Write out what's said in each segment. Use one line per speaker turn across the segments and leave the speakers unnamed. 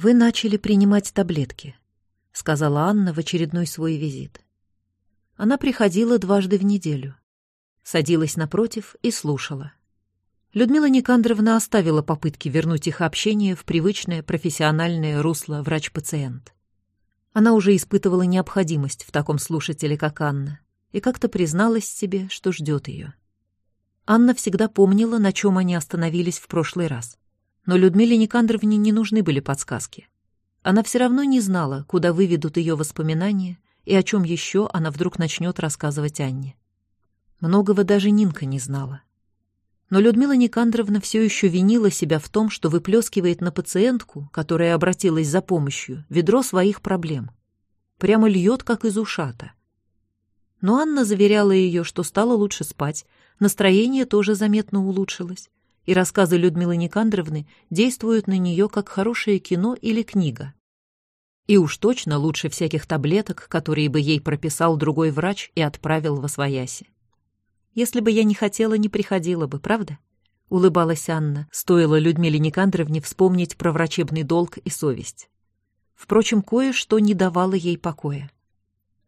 «Вы начали принимать таблетки», — сказала Анна в очередной свой визит. Она приходила дважды в неделю. Садилась напротив и слушала. Людмила Никандровна оставила попытки вернуть их общение в привычное профессиональное русло врач-пациент. Она уже испытывала необходимость в таком слушателе, как Анна, и как-то призналась себе, что ждет ее. Анна всегда помнила, на чем они остановились в прошлый раз. Но Людмиле Никандровне не нужны были подсказки. Она все равно не знала, куда выведут ее воспоминания и о чем еще она вдруг начнет рассказывать Анне. Многого даже Нинка не знала. Но Людмила Никандровна все еще винила себя в том, что выплескивает на пациентку, которая обратилась за помощью, ведро своих проблем. Прямо льет, как из ушата. Но Анна заверяла ее, что стало лучше спать, настроение тоже заметно улучшилось, и рассказы Людмилы Никандровны действуют на нее как хорошее кино или книга. И уж точно лучше всяких таблеток, которые бы ей прописал другой врач и отправил во свояси. Если бы я не хотела, не приходила бы, правда? Улыбалась Анна, стоило Людмиле Никандровне вспомнить про врачебный долг и совесть. Впрочем, кое-что не давало ей покоя.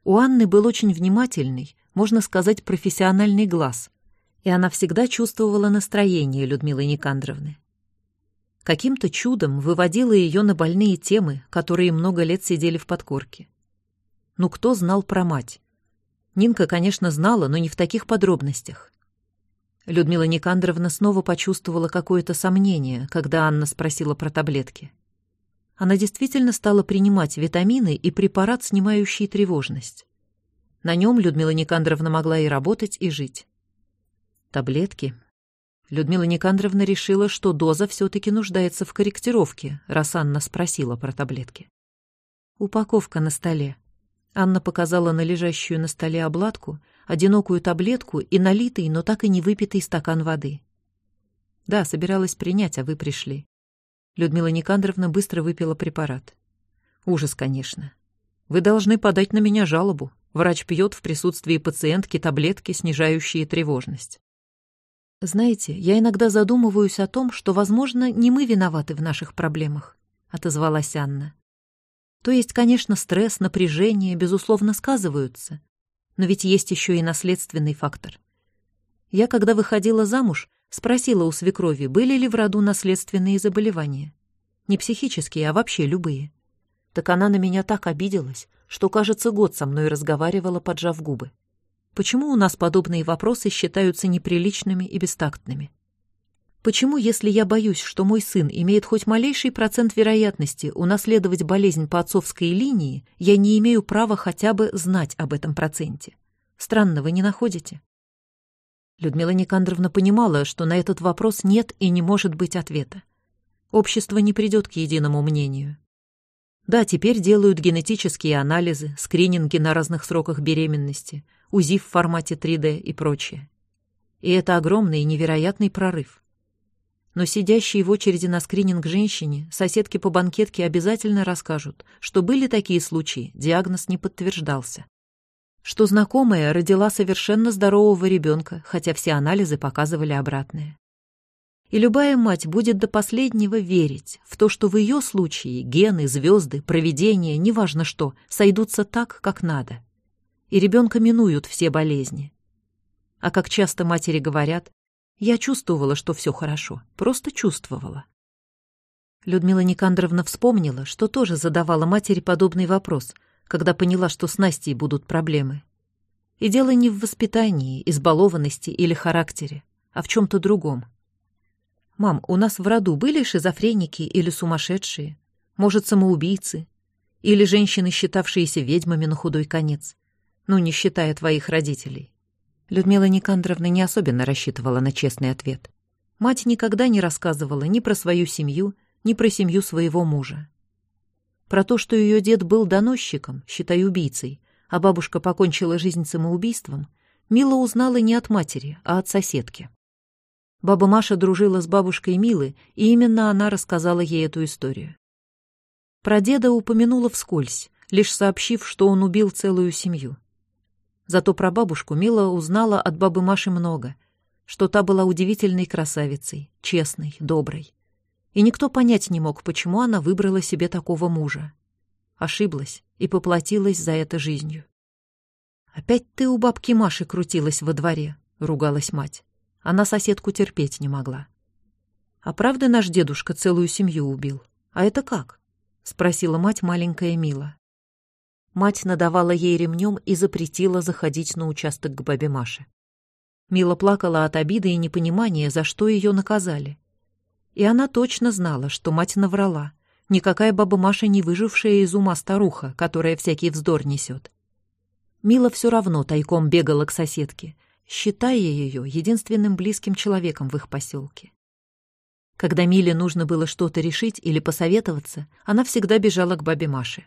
У Анны был очень внимательный, можно сказать, профессиональный глаз, и она всегда чувствовала настроение Людмилы Никандровны. Каким-то чудом выводила ее на больные темы, которые много лет сидели в подкорке. Ну кто знал про мать? Нинка, конечно, знала, но не в таких подробностях. Людмила Никандровна снова почувствовала какое-то сомнение, когда Анна спросила про таблетки. Она действительно стала принимать витамины и препарат, снимающий тревожность. На нем Людмила Никандровна могла и работать, и жить. Таблетки. Людмила Никандровна решила, что доза все-таки нуждается в корректировке, раз Анна спросила про таблетки. Упаковка на столе. Анна показала на лежащую на столе обладку, одинокую таблетку и налитый, но так и не выпитый стакан воды. «Да, собиралась принять, а вы пришли». Людмила Никандровна быстро выпила препарат. «Ужас, конечно. Вы должны подать на меня жалобу. Врач пьет в присутствии пациентки таблетки, снижающие тревожность». «Знаете, я иногда задумываюсь о том, что, возможно, не мы виноваты в наших проблемах», — отозвалась Анна. То есть, конечно, стресс, напряжение, безусловно, сказываются. Но ведь есть еще и наследственный фактор. Я, когда выходила замуж, спросила у свекрови, были ли в роду наследственные заболевания. Не психические, а вообще любые. Так она на меня так обиделась, что, кажется, год со мной разговаривала, поджав губы. Почему у нас подобные вопросы считаются неприличными и бестактными? Почему, если я боюсь, что мой сын имеет хоть малейший процент вероятности унаследовать болезнь по отцовской линии, я не имею права хотя бы знать об этом проценте? Странно, вы не находите? Людмила Никандровна понимала, что на этот вопрос нет и не может быть ответа. Общество не придет к единому мнению. Да, теперь делают генетические анализы, скрининги на разных сроках беременности, УЗИ в формате 3D и прочее. И это огромный и невероятный прорыв. Но сидящие в очереди на скрининг женщине, соседки по банкетке обязательно расскажут, что были такие случаи, диагноз не подтверждался. Что знакомая родила совершенно здорового ребенка, хотя все анализы показывали обратное. И любая мать будет до последнего верить в то, что в ее случае гены, звезды, провидение, неважно что, сойдутся так, как надо. И ребенка минуют все болезни. А как часто матери говорят, я чувствовала, что все хорошо, просто чувствовала. Людмила Никандровна вспомнила, что тоже задавала матери подобный вопрос, когда поняла, что с Настей будут проблемы. И дело не в воспитании, избалованности или характере, а в чем-то другом. «Мам, у нас в роду были шизофреники или сумасшедшие? Может, самоубийцы? Или женщины, считавшиеся ведьмами на худой конец? Ну, не считая твоих родителей. Людмила Никандровна не особенно рассчитывала на честный ответ. Мать никогда не рассказывала ни про свою семью, ни про семью своего мужа. Про то, что ее дед был доносчиком, считай убийцей, а бабушка покончила жизнь самоубийством, Мила узнала не от матери, а от соседки. Баба Маша дружила с бабушкой Милы, и именно она рассказала ей эту историю. Про деда упомянула вскользь, лишь сообщив, что он убил целую семью. Зато про бабушку Мила узнала от бабы Маши много, что та была удивительной красавицей, честной, доброй. и никто понять не мог, почему она выбрала себе такого мужа. Ошиблась и поплатилась за это жизнью. «Опять ты у бабки Маши крутилась во дворе», — ругалась мать. Она соседку терпеть не могла. «А правда наш дедушка целую семью убил? А это как?» — спросила мать маленькая Мила. Мать надавала ей ремнем и запретила заходить на участок к бабе Маше. Мила плакала от обиды и непонимания, за что ее наказали. И она точно знала, что мать наврала. Никакая баба Маша не выжившая из ума старуха, которая всякий вздор несет. Мила все равно тайком бегала к соседке, считая ее единственным близким человеком в их поселке. Когда Миле нужно было что-то решить или посоветоваться, она всегда бежала к бабе Маше.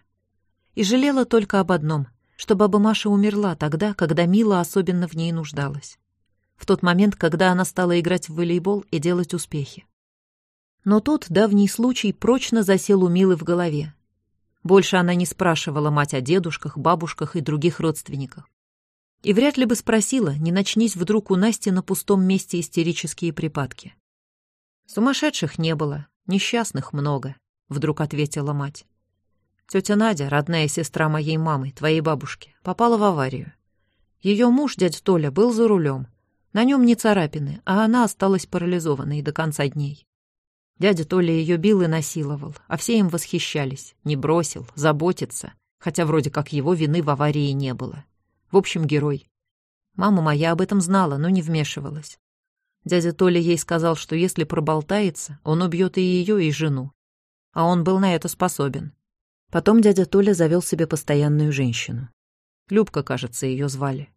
И жалела только об одном, что баба Маша умерла тогда, когда Мила особенно в ней нуждалась. В тот момент, когда она стала играть в волейбол и делать успехи. Но тот давний случай прочно засел у Милы в голове, больше она не спрашивала мать о дедушках, бабушках и других родственниках. И вряд ли бы спросила, не начнись вдруг у Насти на пустом месте истерические припадки. «Сумасшедших не было, несчастных много», — вдруг ответила мать. Тетя Надя, родная сестра моей мамы, твоей бабушки, попала в аварию. Ее муж, дядь Толя, был за рулем. На нем не царапины, а она осталась парализованной до конца дней. Дядя Толя ее бил и насиловал, а все им восхищались. Не бросил, заботится, хотя вроде как его вины в аварии не было. В общем, герой. Мама моя об этом знала, но не вмешивалась. Дядя Толя ей сказал, что если проболтается, он убьет и ее, и жену. А он был на это способен. Потом дядя Толя завел себе постоянную женщину. Любка, кажется, ее звали.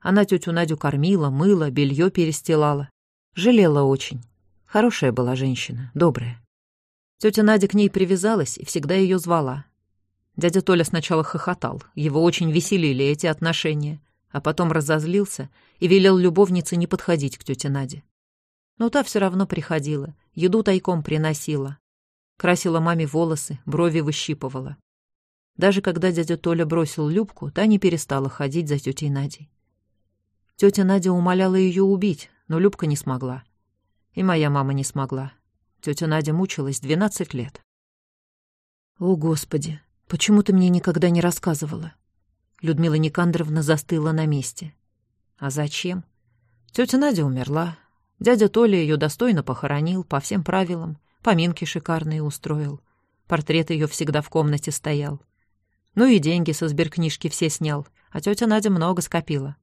Она тетю Надю кормила, мыла, белье перестилала. Жалела очень. Хорошая была женщина, добрая. Тетя Надя к ней привязалась и всегда ее звала. Дядя Толя сначала хохотал, его очень веселили эти отношения, а потом разозлился и велел любовнице не подходить к тете Наде. Но та все равно приходила, еду тайком приносила. Красила маме волосы, брови выщипывала. Даже когда дядя Толя бросил Любку, та не перестала ходить за тетей Надей. Тетя Надя умоляла ее убить, но Любка не смогла. И моя мама не смогла. Тетя Надя мучилась двенадцать лет. «О, Господи, почему ты мне никогда не рассказывала?» Людмила Никандровна застыла на месте. «А зачем?» Тетя Надя умерла. Дядя Толя ее достойно похоронил, по всем правилам. Поминки шикарные устроил. Портрет ее всегда в комнате стоял. Ну и деньги со сберкнижки все снял, а тетя Надя много скопила.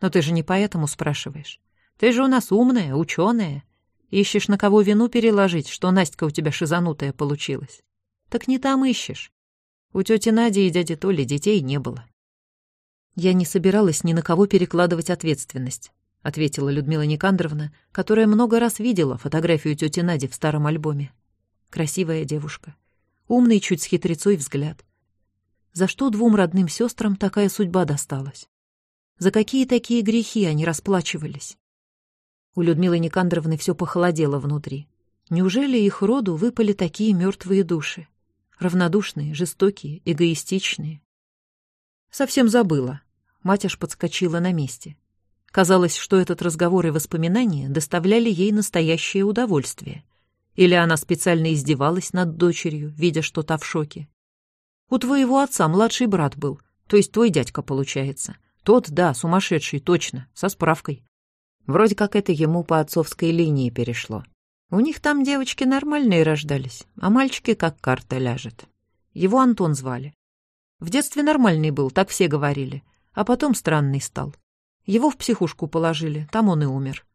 Но ты же не поэтому спрашиваешь. Ты же у нас умная, ученая. Ищешь, на кого вину переложить, что Настя у тебя шизанутая получилась. Так не там ищешь. У тети Нади и дяди Толи детей не было. Я не собиралась ни на кого перекладывать ответственность, ответила Людмила Никандровна, которая много раз видела фотографию тети Нади в старом альбоме. Красивая девушка. Умный, чуть с хитрецой взгляд. За что двум родным сестрам такая судьба досталась? За какие такие грехи они расплачивались? У Людмилы Никандровны все похолодело внутри. Неужели их роду выпали такие мертвые души? Равнодушные, жестокие, эгоистичные. Совсем забыла. Мать аж подскочила на месте. Казалось, что этот разговор и воспоминания доставляли ей настоящее удовольствие. Или она специально издевалась над дочерью, видя, что та в шоке. У твоего отца младший брат был, то есть твой дядька, получается. Тот, да, сумасшедший, точно, со справкой. Вроде как это ему по отцовской линии перешло. У них там девочки нормальные рождались, а мальчики как карта ляжет. Его Антон звали. В детстве нормальный был, так все говорили, а потом странный стал. Его в психушку положили, там он и умер.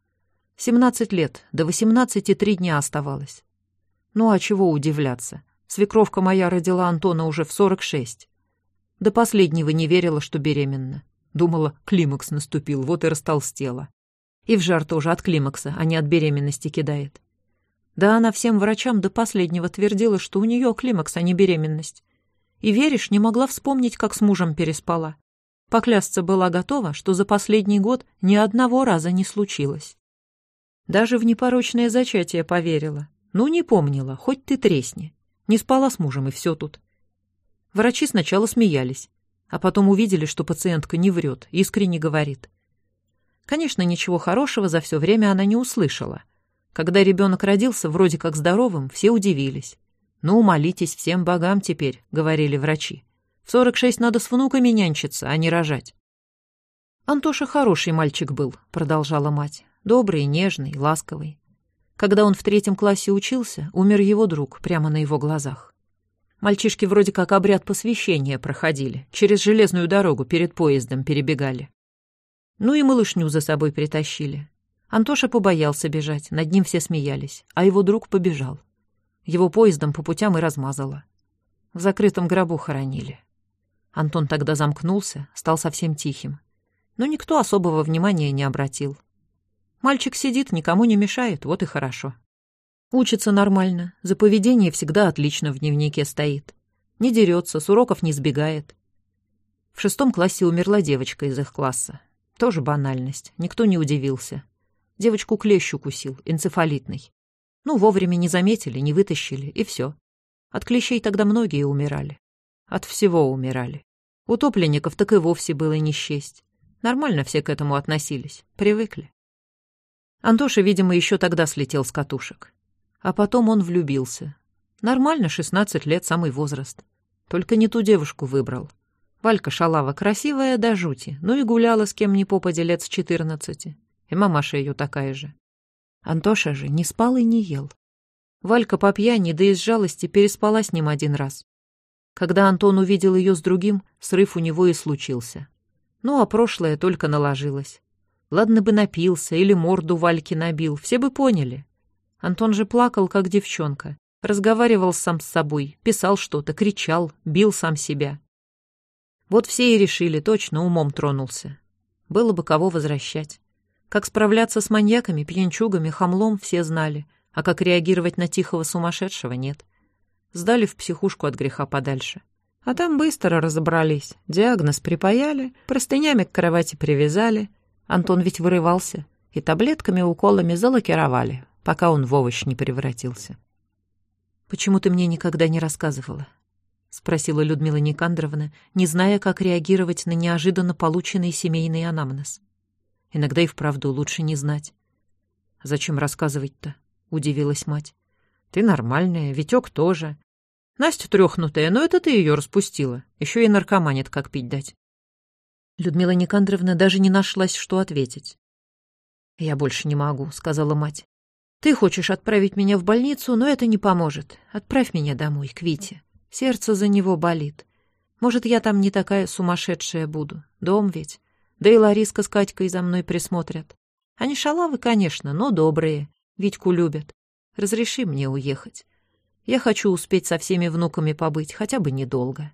Семнадцать лет, до восемнадцати три дня оставалось. Ну а чего удивляться? Свекровка моя родила Антона уже в сорок шесть. До последнего не верила, что беременна. Думала, климакс наступил, вот и растолстела. И в жар тоже от климакса, а не от беременности кидает. Да она всем врачам до последнего твердила, что у нее климакс, а не беременность. И, веришь, не могла вспомнить, как с мужем переспала. Поклясться была готова, что за последний год ни одного раза не случилось. Даже в непорочное зачатие поверила. Ну, не помнила, хоть ты тресни. Не спала с мужем, и все тут. Врачи сначала смеялись, а потом увидели, что пациентка не врет, искренне говорит. Конечно, ничего хорошего за все время она не услышала. Когда ребенок родился вроде как здоровым, все удивились. «Ну, молитесь всем богам теперь», — говорили врачи. «В сорок шесть надо с внуками нянчиться, а не рожать». «Антоша хороший мальчик был», — продолжала мать. «Добрый, нежный, ласковый. Когда он в третьем классе учился, умер его друг прямо на его глазах. Мальчишки вроде как обряд посвящения проходили, через железную дорогу перед поездом перебегали. Ну и малышню за собой притащили. Антоша побоялся бежать, над ним все смеялись, а его друг побежал. Его поездом по путям и размазало. В закрытом гробу хоронили. Антон тогда замкнулся, стал совсем тихим. Но никто особого внимания не обратил. Мальчик сидит, никому не мешает, вот и хорошо. Учится нормально, за поведение всегда отлично в дневнике стоит. Не дерется, с уроков не сбегает. В шестом классе умерла девочка из их класса. Тоже банальность, никто не удивился. Девочку клещ укусил, энцефалитный. Ну, вовремя не заметили, не вытащили, и все. От клещей тогда многие умирали. От всего умирали. Утопленников так и вовсе было не счесть. Нормально все к этому относились, привыкли. Антоша, видимо, еще тогда слетел с катушек. А потом он влюбился. Нормально, 16 лет, самый возраст. Только не ту девушку выбрал. Валька шалава красивая до жути, ну и гуляла с кем ни попадя лет с 14. И мамаша ее такая же. Антоша же не спал и не ел. Валька по пьяни, да из жалости, переспала с ним один раз. Когда Антон увидел ее с другим, срыв у него и случился. Ну, а прошлое только наложилось. Ладно бы напился или морду Вальки набил, все бы поняли. Антон же плакал, как девчонка. Разговаривал сам с собой, писал что-то, кричал, бил сам себя. Вот все и решили, точно умом тронулся. Было бы кого возвращать. Как справляться с маньяками, пьянчугами, хамлом все знали, а как реагировать на тихого сумасшедшего нет. Сдали в психушку от греха подальше. А там быстро разобрались. Диагноз припаяли, простынями к кровати привязали. Антон ведь вырывался. И таблетками-уколами залакировали пока он в овощ не превратился. «Почему ты мне никогда не рассказывала?» — спросила Людмила Никандровна, не зная, как реагировать на неожиданно полученный семейный анамнез. Иногда и вправду лучше не знать. «Зачем рассказывать-то?» — удивилась мать. «Ты нормальная, Витек тоже. Настя трехнутая, но это ты ее распустила. Еще и наркоманит, как пить дать». Людмила Никандровна даже не нашлась, что ответить. «Я больше не могу», — сказала мать. Ты хочешь отправить меня в больницу, но это не поможет. Отправь меня домой, к Вите. Сердце за него болит. Может, я там не такая сумасшедшая буду. Дом ведь. Да и Лариска с Катькой за мной присмотрят. Они шалавы, конечно, но добрые. Витьку любят. Разреши мне уехать. Я хочу успеть со всеми внуками побыть, хотя бы недолго.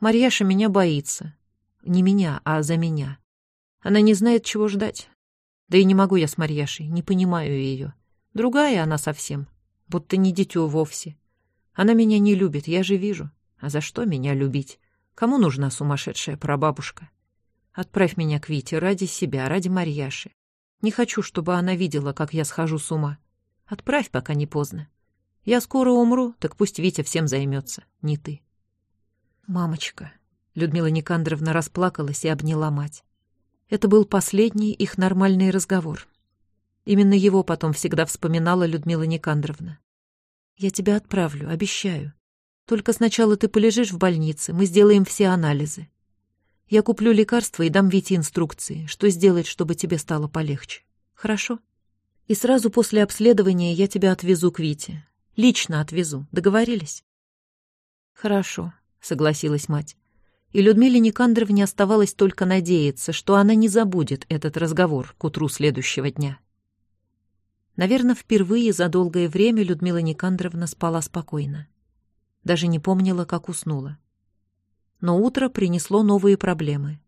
Марьяша меня боится. Не меня, а за меня. Она не знает, чего ждать. Да и не могу я с Марьяшей, не понимаю ее. Другая она совсем, будто не дитё вовсе. Она меня не любит, я же вижу. А за что меня любить? Кому нужна сумасшедшая прабабушка? Отправь меня к Вите ради себя, ради Марьяши. Не хочу, чтобы она видела, как я схожу с ума. Отправь, пока не поздно. Я скоро умру, так пусть Витя всем займется, не ты. Мамочка. Людмила Никандровна расплакалась и обняла мать. Это был последний их нормальный разговор. Именно его потом всегда вспоминала Людмила Никандровна. «Я тебя отправлю, обещаю. Только сначала ты полежишь в больнице, мы сделаем все анализы. Я куплю лекарства и дам Вите инструкции, что сделать, чтобы тебе стало полегче. Хорошо? И сразу после обследования я тебя отвезу к Вите. Лично отвезу. Договорились?» «Хорошо», — согласилась мать. И Людмиле Никандровне оставалось только надеяться, что она не забудет этот разговор к утру следующего дня. Наверное, впервые за долгое время Людмила Никандровна спала спокойно. Даже не помнила, как уснула. Но утро принесло новые проблемы.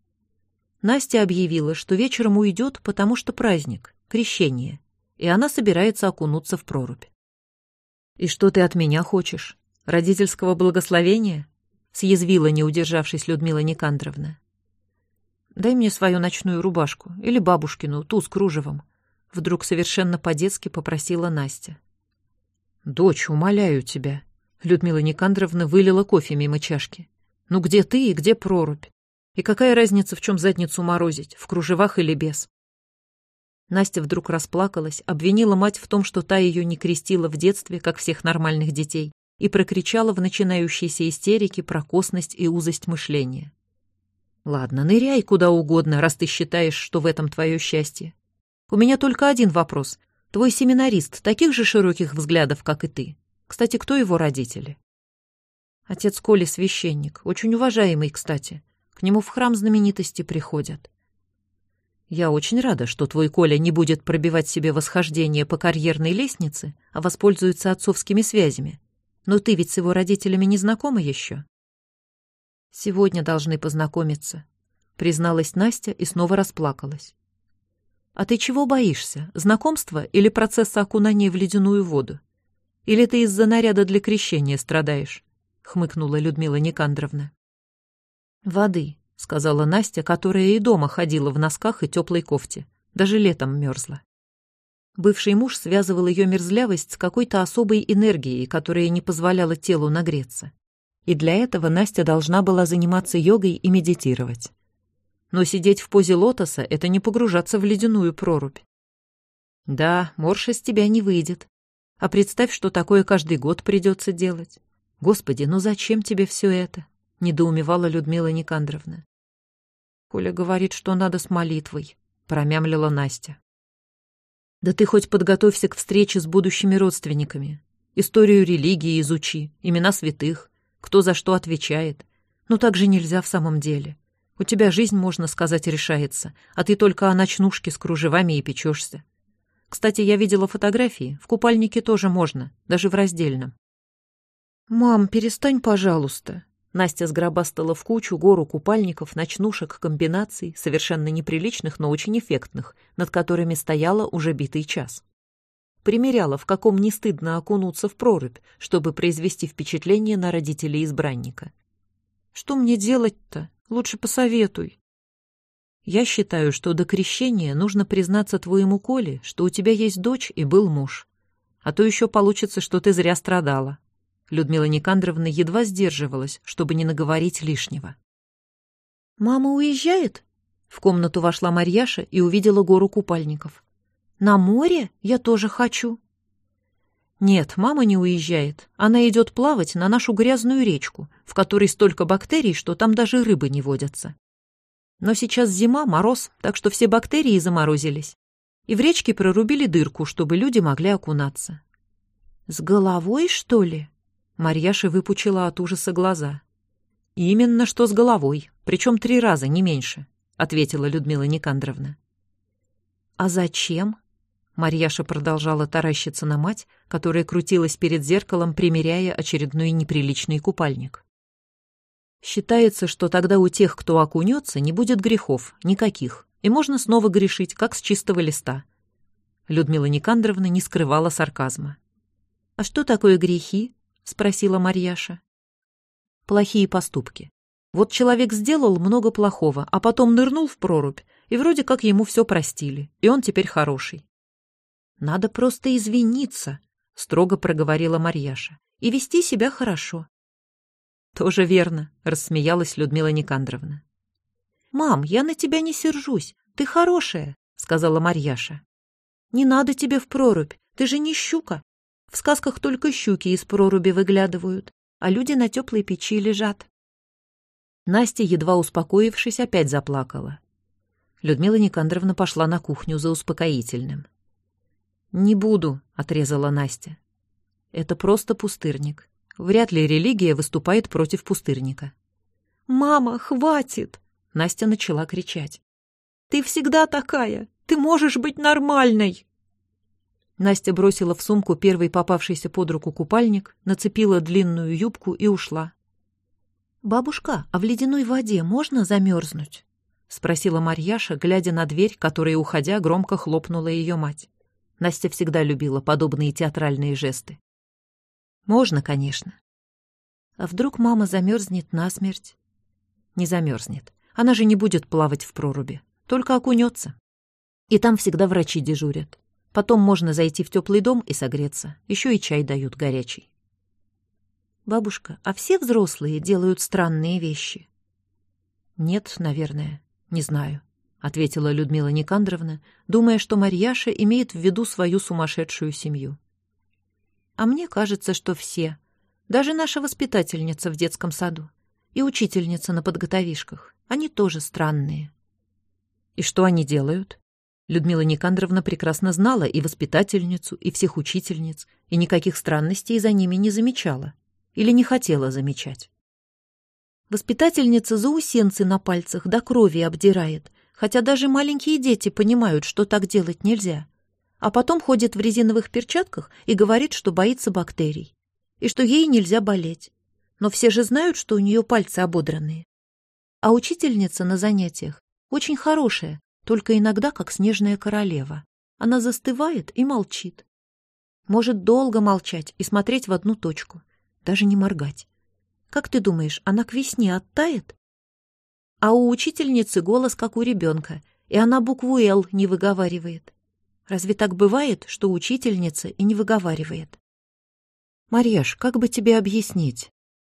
Настя объявила, что вечером уйдет, потому что праздник, крещение, и она собирается окунуться в прорубь. «И что ты от меня хочешь? Родительского благословения?» — съязвила, не удержавшись Людмила Никандровна. «Дай мне свою ночную рубашку или бабушкину, ту с кружевом. Вдруг совершенно по-детски попросила Настя. «Дочь, умоляю тебя». Людмила Никандровна вылила кофе мимо чашки. «Ну где ты и где прорубь? И какая разница, в чем задницу морозить, в кружевах или без?» Настя вдруг расплакалась, обвинила мать в том, что та ее не крестила в детстве, как всех нормальных детей, и прокричала в начинающейся истерике про косность и узость мышления. «Ладно, ныряй куда угодно, раз ты считаешь, что в этом твое счастье. У меня только один вопрос. Твой семинарист таких же широких взглядов, как и ты? Кстати, кто его родители?» Отец Коли священник, очень уважаемый, кстати. К нему в храм знаменитости приходят. Я очень рада, что твой Коля не будет пробивать себе восхождение по карьерной лестнице, а воспользуется отцовскими связями. Но ты ведь с его родителями не знакома еще. Сегодня должны познакомиться, призналась Настя и снова расплакалась. А ты чего боишься? Знакомства или процесса окунания в ледяную воду? Или ты из-за наряда для крещения страдаешь? хмыкнула Людмила Никандровна. Воды, — сказала Настя, которая и дома ходила в носках и теплой кофте. Даже летом мерзла. Бывший муж связывал ее мерзлявость с какой-то особой энергией, которая не позволяла телу нагреться. И для этого Настя должна была заниматься йогой и медитировать. Но сидеть в позе лотоса — это не погружаться в ледяную прорубь. Да, морж из тебя не выйдет. А представь, что такое каждый год придется делать. Господи, ну зачем тебе все это? — недоумевала Людмила Никандровна. Коля говорит, что надо с молитвой, промямлила Настя. Да ты хоть подготовься к встрече с будущими родственниками. Историю религии изучи, имена святых, кто за что отвечает. Но так же нельзя в самом деле. У тебя жизнь, можно сказать, решается, а ты только о ночнушке с кружевами и печешься. Кстати, я видела фотографии, в купальнике тоже можно, даже в раздельном. «Мам, перестань, пожалуйста», Настя сгробастала в кучу гору купальников, ночнушек, комбинаций, совершенно неприличных, но очень эффектных, над которыми стояла уже битый час. Примеряла, в каком не стыдно окунуться в прорубь, чтобы произвести впечатление на родителей избранника. «Что мне делать-то? Лучше посоветуй». «Я считаю, что до крещения нужно признаться твоему Коле, что у тебя есть дочь и был муж. А то еще получится, что ты зря страдала», Людмила Никандровна едва сдерживалась, чтобы не наговорить лишнего. «Мама уезжает?» В комнату вошла Марьяша и увидела гору купальников. «На море? Я тоже хочу». «Нет, мама не уезжает. Она идет плавать на нашу грязную речку, в которой столько бактерий, что там даже рыбы не водятся. Но сейчас зима, мороз, так что все бактерии заморозились. И в речке прорубили дырку, чтобы люди могли окунаться». «С головой, что ли?» Марьяша выпучила от ужаса глаза. «Именно что с головой, причем три раза, не меньше», — ответила Людмила Никандровна. «А зачем?» Марьяша продолжала таращиться на мать, которая крутилась перед зеркалом, примеряя очередной неприличный купальник. Считается, что тогда у тех, кто окунется, не будет грехов, никаких, и можно снова грешить, как с чистого листа. Людмила Никандровна не скрывала сарказма. «А что такое грехи?» Спросила Марьяша. Плохие поступки. Вот человек сделал много плохого, а потом нырнул в прорубь, и вроде как ему все простили, и он теперь хороший. Надо просто извиниться, строго проговорила Марьяша, и вести себя хорошо. Тоже верно, рассмеялась Людмила Никандровна. Мам, я на тебя не сержусь, ты хорошая, сказала Марьяша. Не надо тебе в прорубь, ты же не щука, в сказках только щуки из проруби выглядывают, а люди на теплой печи лежат. Настя, едва успокоившись, опять заплакала. Людмила Никандровна пошла на кухню за успокоительным. «Не буду», — отрезала Настя. «Это просто пустырник. Вряд ли религия выступает против пустырника». «Мама, хватит!» — Настя начала кричать. «Ты всегда такая! Ты можешь быть нормальной!» Настя бросила в сумку первый попавшийся под руку купальник, нацепила длинную юбку и ушла. «Бабушка, а в ледяной воде можно замерзнуть?» — спросила Марьяша, глядя на дверь, которая, уходя, громко хлопнула ее мать. Настя всегда любила подобные театральные жесты. «Можно, конечно». «А вдруг мама замерзнет насмерть?» «Не замерзнет. Она же не будет плавать в проруби, только окунется. И там всегда врачи дежурят. Потом можно зайти в теплый дом и согреться. Еще и чай дают горячий. Бабушка, а все взрослые делают странные вещи? Нет, наверное. Не знаю. — ответила Людмила Никандровна, думая, что Марьяша имеет в виду свою сумасшедшую семью. «А мне кажется, что все. Даже наша воспитательница в детском саду и учительница на подготовишках. Они тоже странные». «И что они делают?» Людмила Никандровна прекрасно знала и воспитательницу, и всех учительниц, и никаких странностей за ними не замечала или не хотела замечать. Воспитательница заусенцы на пальцах до крови обдирает, хотя даже маленькие дети понимают, что так делать нельзя. А потом ходит в резиновых перчатках и говорит, что боится бактерий, и что ей нельзя болеть. Но все же знают, что у нее пальцы ободранные. А учительница на занятиях очень хорошая, только иногда как снежная королева. Она застывает и молчит. Может долго молчать и смотреть в одну точку, даже не моргать. Как ты думаешь, она к весне оттает? А у учительницы голос, как у ребенка, и она букву «Л» не выговаривает. Разве так бывает, что учительница и не выговаривает? Марьяш, как бы тебе объяснить?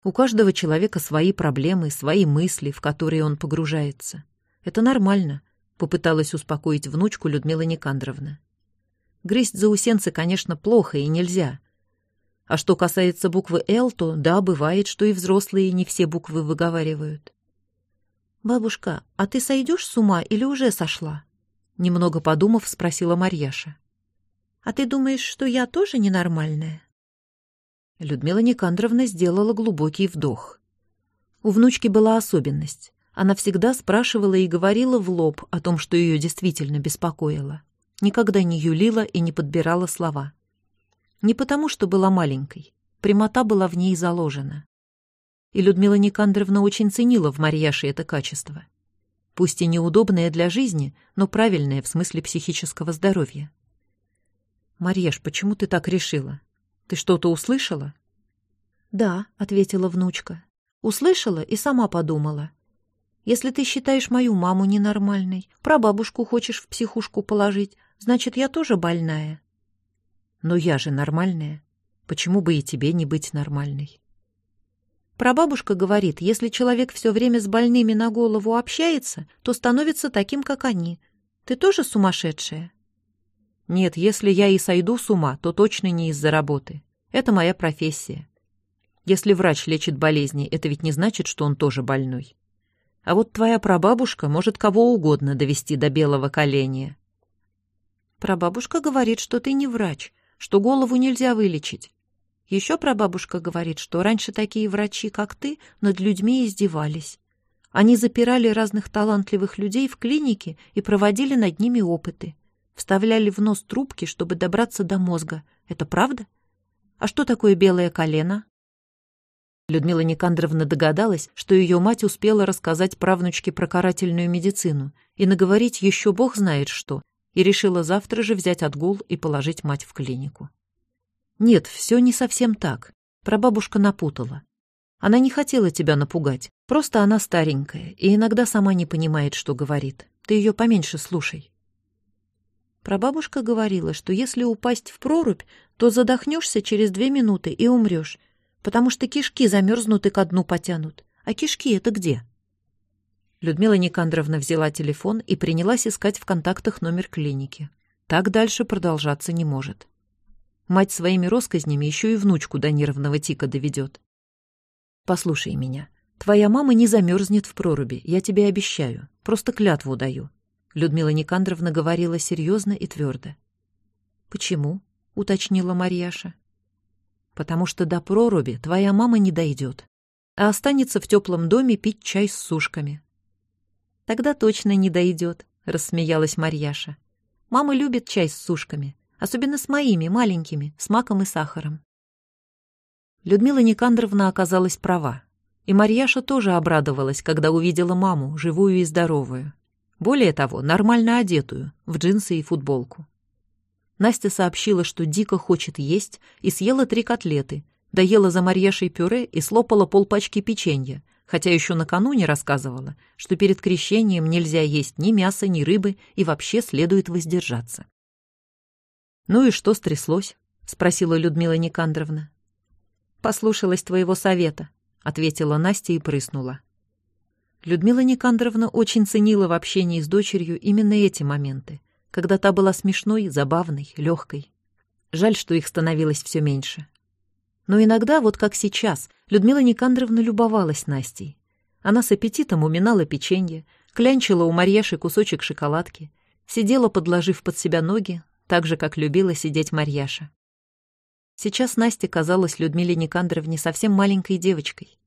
У каждого человека свои проблемы, свои мысли, в которые он погружается. Это нормально, попыталась успокоить внучку Людмила Никандровна. Грызть заусенцы, конечно, плохо и нельзя. А что касается буквы «Л», то да, бывает, что и взрослые не все буквы выговаривают. «Бабушка, а ты сойдешь с ума или уже сошла?» Немного подумав, спросила Марьяша. «А ты думаешь, что я тоже ненормальная?» Людмила Никандровна сделала глубокий вдох. У внучки была особенность. Она всегда спрашивала и говорила в лоб о том, что ее действительно беспокоило. Никогда не юлила и не подбирала слова. Не потому, что была маленькой. Прямота была в ней заложена и Людмила Никандровна очень ценила в Марьяше это качество. Пусть и неудобное для жизни, но правильное в смысле психического здоровья. «Марьяш, почему ты так решила? Ты что-то услышала?» «Да», — ответила внучка. «Услышала и сама подумала. Если ты считаешь мою маму ненормальной, прабабушку хочешь в психушку положить, значит, я тоже больная». «Но я же нормальная. Почему бы и тебе не быть нормальной?» Прабабушка говорит, если человек все время с больными на голову общается, то становится таким, как они. Ты тоже сумасшедшая? Нет, если я и сойду с ума, то точно не из-за работы. Это моя профессия. Если врач лечит болезни, это ведь не значит, что он тоже больной. А вот твоя прабабушка может кого угодно довести до белого коленя. Прабабушка говорит, что ты не врач, что голову нельзя вылечить. Еще прабабушка говорит, что раньше такие врачи, как ты, над людьми издевались. Они запирали разных талантливых людей в клинике и проводили над ними опыты. Вставляли в нос трубки, чтобы добраться до мозга. Это правда? А что такое белое колено? Людмила Никандровна догадалась, что ее мать успела рассказать правнучке про карательную медицину и наговорить еще бог знает что, и решила завтра же взять отгул и положить мать в клинику. Нет, все не совсем так. Прабабушка напутала. Она не хотела тебя напугать. Просто она старенькая и иногда сама не понимает, что говорит. Ты ее поменьше слушай. Прабабушка говорила, что если упасть в прорубь, то задохнешься через две минуты и умрешь, потому что кишки замерзнут и ко дну потянут. А кишки это где? Людмила Никандровна взяла телефон и принялась искать в контактах номер клиники. Так дальше продолжаться не может. Мать своими росказнями еще и внучку до нервного тика доведет. Послушай меня. Твоя мама не замерзнет в проруби, я тебе обещаю. Просто клятву даю. Людмила Никандровна говорила серьезно и твердо. Почему? уточнила Марьяша. Потому что до проруби твоя мама не дойдет, а останется в теплом доме пить чай с сушками. Тогда точно не дойдет, рассмеялась Марьяша. Мама любит чай с сушками особенно с моими, маленькими, с маком и сахаром. Людмила Никандровна оказалась права. И Марьяша тоже обрадовалась, когда увидела маму, живую и здоровую. Более того, нормально одетую, в джинсы и футболку. Настя сообщила, что дико хочет есть, и съела три котлеты, доела за Марьяшей пюре и слопала полпачки печенья, хотя еще накануне рассказывала, что перед крещением нельзя есть ни мяса, ни рыбы и вообще следует воздержаться. «Ну и что стряслось?» — спросила Людмила Никандровна. «Послушалась твоего совета», — ответила Настя и прыснула. Людмила Никандровна очень ценила в общении с дочерью именно эти моменты, когда та была смешной, забавной, легкой. Жаль, что их становилось все меньше. Но иногда, вот как сейчас, Людмила Никандровна любовалась Настей. Она с аппетитом уминала печенье, клянчила у Марьяши кусочек шоколадки, сидела, подложив под себя ноги, так же, как любила сидеть Марьяша. Сейчас Настя казалась Людмиле Никандровне совсем маленькой девочкой.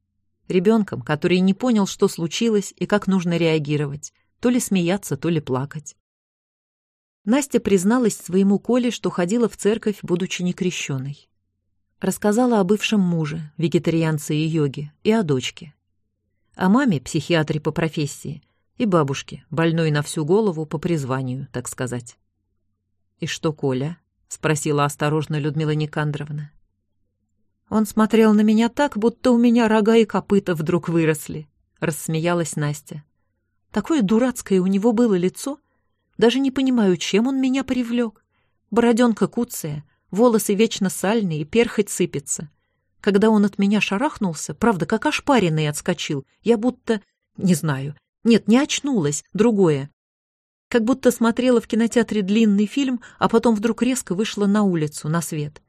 Ребенком, который не понял, что случилось и как нужно реагировать, то ли смеяться, то ли плакать. Настя призналась своему Коле, что ходила в церковь, будучи некрещенной. Рассказала о бывшем муже, вегетарианце и йоге, и о дочке. О маме, психиатре по профессии, и бабушке, больной на всю голову по призванию, так сказать. «И что, Коля?» — спросила осторожно Людмила Никандровна. Он смотрел на меня так, будто у меня рога и копыта вдруг выросли, — рассмеялась Настя. Такое дурацкое у него было лицо. Даже не понимаю, чем он меня привлек. Бороденка куцая, волосы вечно сальные, перхоть сыпется. Когда он от меня шарахнулся, правда, как ошпаренный отскочил, я будто, не знаю, нет, не очнулась, другое. Как будто смотрела в кинотеатре длинный фильм, а потом вдруг резко вышла на улицу, на свет.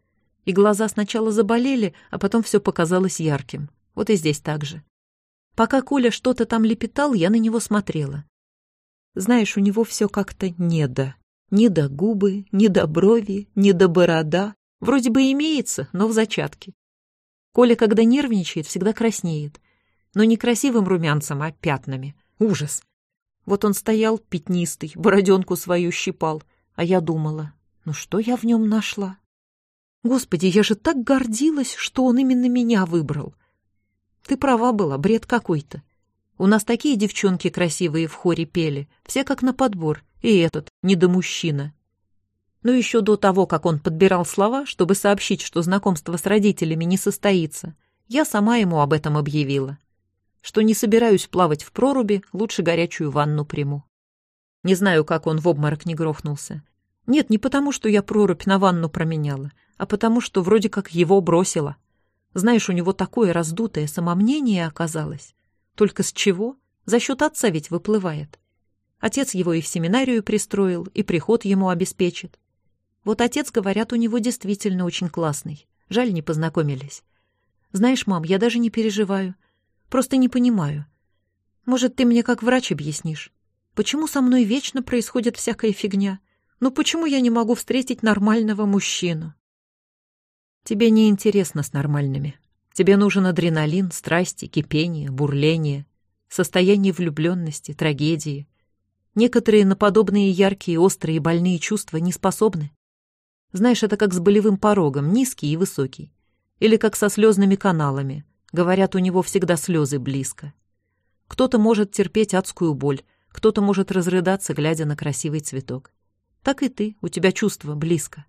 И глаза сначала заболели, а потом все показалось ярким. Вот и здесь так же. Пока Коля что-то там лепетал, я на него смотрела. Знаешь, у него все как-то не до. Ни до губы, ни до брови, ни до борода. Вроде бы имеется, но в зачатке. Коля, когда нервничает, всегда краснеет. Но не красивым румянцем, а пятнами. Ужас. Вот он стоял пятнистый, бороденку свою щипал, а я думала, ну что я в нем нашла? Господи, я же так гордилась, что он именно меня выбрал. Ты права была, бред какой-то. У нас такие девчонки красивые в хоре пели, все как на подбор, и этот, недомужчина. Но еще до того, как он подбирал слова, чтобы сообщить, что знакомство с родителями не состоится, я сама ему об этом объявила что не собираюсь плавать в проруби, лучше горячую ванну приму. Не знаю, как он в обморок не грохнулся. Нет, не потому, что я прорубь на ванну променяла, а потому, что вроде как его бросила. Знаешь, у него такое раздутое самомнение оказалось. Только с чего? За счет отца ведь выплывает. Отец его и в семинарию пристроил, и приход ему обеспечит. Вот отец, говорят, у него действительно очень классный. Жаль, не познакомились. Знаешь, мам, я даже не переживаю. Просто не понимаю. Может, ты мне как врач объяснишь? Почему со мной вечно происходит всякая фигня? Ну почему я не могу встретить нормального мужчину? Тебе не интересно с нормальными. Тебе нужен адреналин, страсти, кипение, бурление, состояние влюбленности, трагедии. Некоторые на подобные яркие, острые, больные чувства не способны. Знаешь, это как с болевым порогом, низкий и высокий. Или как со слезными каналами. Говорят, у него всегда слезы близко. Кто-то может терпеть адскую боль, кто-то может разрыдаться, глядя на красивый цветок. Так и ты, у тебя чувства близко.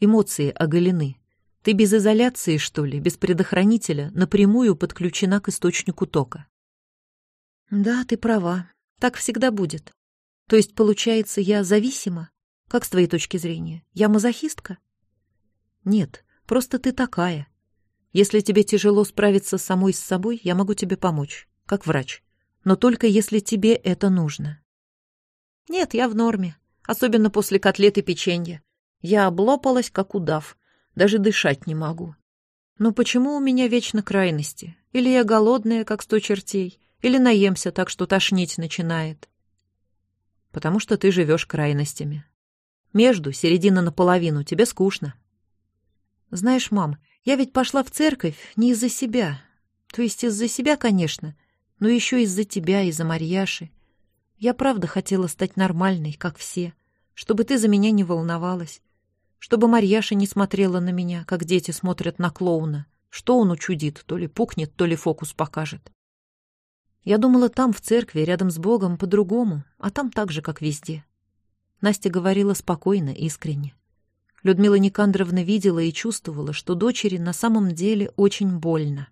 Эмоции оголены. Ты без изоляции, что ли, без предохранителя, напрямую подключена к источнику тока. Да, ты права. Так всегда будет. То есть, получается, я зависима? Как с твоей точки зрения? Я мазохистка? Нет, просто ты такая. Если тебе тяжело справиться самой с собой, я могу тебе помочь, как врач. Но только если тебе это нужно. Нет, я в норме. Особенно после котлет и печенья. Я облопалась, как удав. Даже дышать не могу. Но почему у меня вечно крайности? Или я голодная, как сто чертей? Или наемся так, что тошнить начинает? Потому что ты живешь крайностями. Между, середина наполовину, тебе скучно. Знаешь, мам, я ведь пошла в церковь не из-за себя. То есть из-за себя, конечно, но еще из-за тебя, из-за Марьяши. Я правда хотела стать нормальной, как все, чтобы ты за меня не волновалась, чтобы Марьяша не смотрела на меня, как дети смотрят на клоуна. Что он учудит, то ли пукнет, то ли фокус покажет. Я думала, там, в церкви, рядом с Богом, по-другому, а там так же, как везде. Настя говорила спокойно, искренне. Людмила Никандровна видела и чувствовала, что дочери на самом деле очень больно.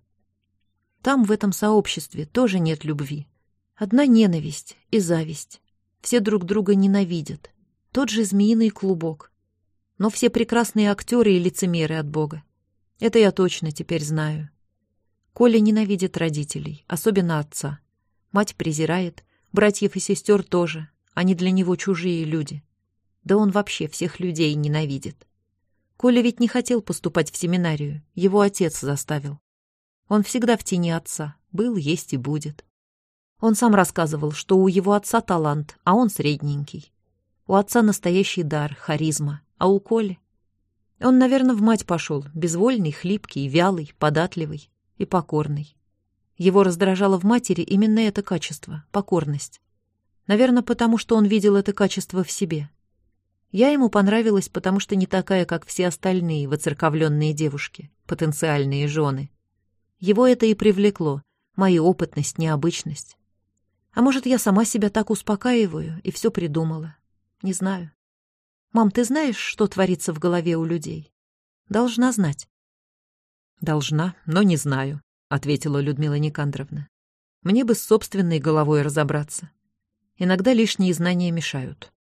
Там, в этом сообществе, тоже нет любви. Одна ненависть и зависть. Все друг друга ненавидят. Тот же змеиный клубок. Но все прекрасные актеры и лицемеры от Бога. Это я точно теперь знаю. Коля ненавидит родителей, особенно отца. Мать презирает, братьев и сестер тоже. Они для него чужие люди. Да он вообще всех людей ненавидит. Коля ведь не хотел поступать в семинарию, его отец заставил. Он всегда в тени отца, был, есть и будет. Он сам рассказывал, что у его отца талант, а он средненький. У отца настоящий дар, харизма, а у Коли... Он, наверное, в мать пошел, безвольный, хлипкий, вялый, податливый и покорный. Его раздражало в матери именно это качество — покорность. Наверное, потому что он видел это качество в себе. Я ему понравилась, потому что не такая, как все остальные воцерковленные девушки, потенциальные жены. Его это и привлекло, моя опытность, необычность. А может, я сама себя так успокаиваю и все придумала. Не знаю. Мам, ты знаешь, что творится в голове у людей? Должна знать.
Должна, но не знаю, ответила Людмила Никандровна. Мне бы с собственной головой разобраться. Иногда лишние знания мешают.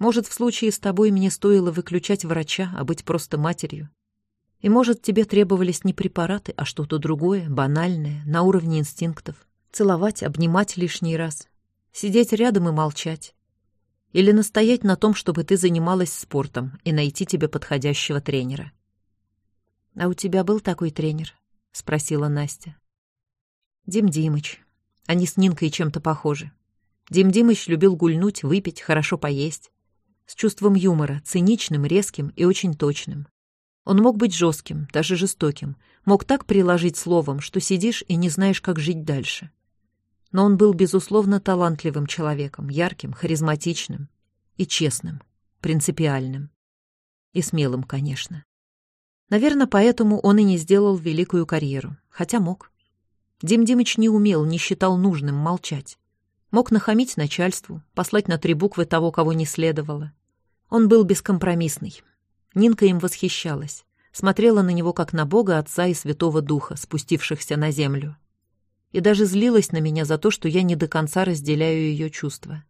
Может, в случае с тобой мне стоило выключать врача, а быть просто матерью. И, может, тебе требовались не препараты, а что-то другое, банальное, на уровне инстинктов. Целовать, обнимать лишний раз. Сидеть рядом и молчать. Или настоять на том, чтобы ты занималась спортом и найти тебе подходящего тренера.
«А у тебя был такой тренер?» — спросила Настя.
«Дим Димыч. Они с Нинкой чем-то похожи. Дим Димыч любил гульнуть, выпить, хорошо поесть. С чувством юмора, циничным, резким и очень точным. Он мог быть жестким, даже жестоким, мог так приложить словом, что сидишь и не знаешь, как жить дальше но он был, безусловно, талантливым человеком, ярким, харизматичным и честным, принципиальным. И смелым, конечно. Наверное, поэтому он и не сделал великую карьеру, хотя мог. Дим Димыч не умел, не считал нужным молчать. Мог нахамить начальству, послать на три буквы того, кого не следовало. Он был бескомпромиссный. Нинка им восхищалась, смотрела на него как на Бога, Отца и Святого Духа, спустившихся на землю и даже злилась на меня за то, что я не до конца разделяю ее чувства.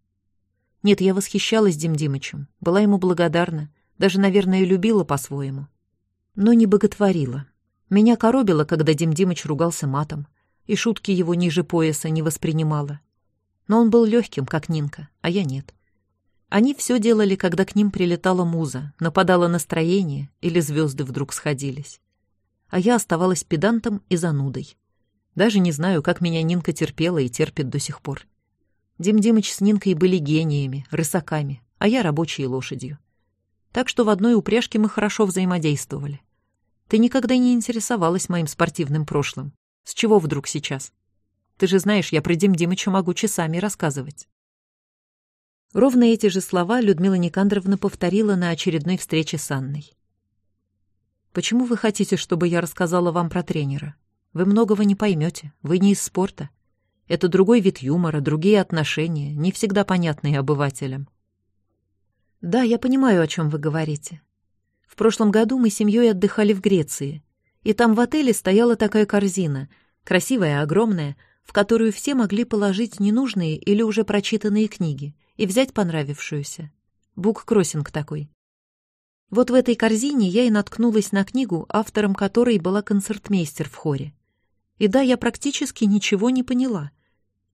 Нет, я восхищалась Дим Димычем, была ему благодарна, даже, наверное, любила по-своему. Но не боготворила. Меня коробило, когда Дим Димыч ругался матом, и шутки его ниже пояса не воспринимала. Но он был легким, как Нинка, а я нет. Они все делали, когда к ним прилетала муза, нападало настроение или звезды вдруг сходились. А я оставалась педантом и занудой. Даже не знаю, как меня Нинка терпела и терпит до сих пор. Дим Димыч с Нинкой были гениями, рысаками, а я рабочей лошадью. Так что в одной упряжке мы хорошо взаимодействовали. Ты никогда не интересовалась моим спортивным прошлым. С чего вдруг сейчас? Ты же знаешь, я про Дим Димыча могу часами рассказывать. Ровно эти же слова Людмила Никандровна повторила на очередной встрече с Анной. «Почему вы хотите, чтобы я рассказала вам про тренера?» Вы многого не поймете, вы не из спорта. Это другой вид юмора, другие отношения, не всегда понятные обывателям. Да, я понимаю, о чем вы говорите. В прошлом году мы с семьей отдыхали в Греции, и там в отеле стояла такая корзина, красивая, огромная, в которую все могли положить ненужные или уже прочитанные книги и взять понравившуюся. Бук-кроссинг такой. Вот в этой корзине я и наткнулась на книгу, автором которой была концертмейстер в хоре. И да, я практически ничего не поняла.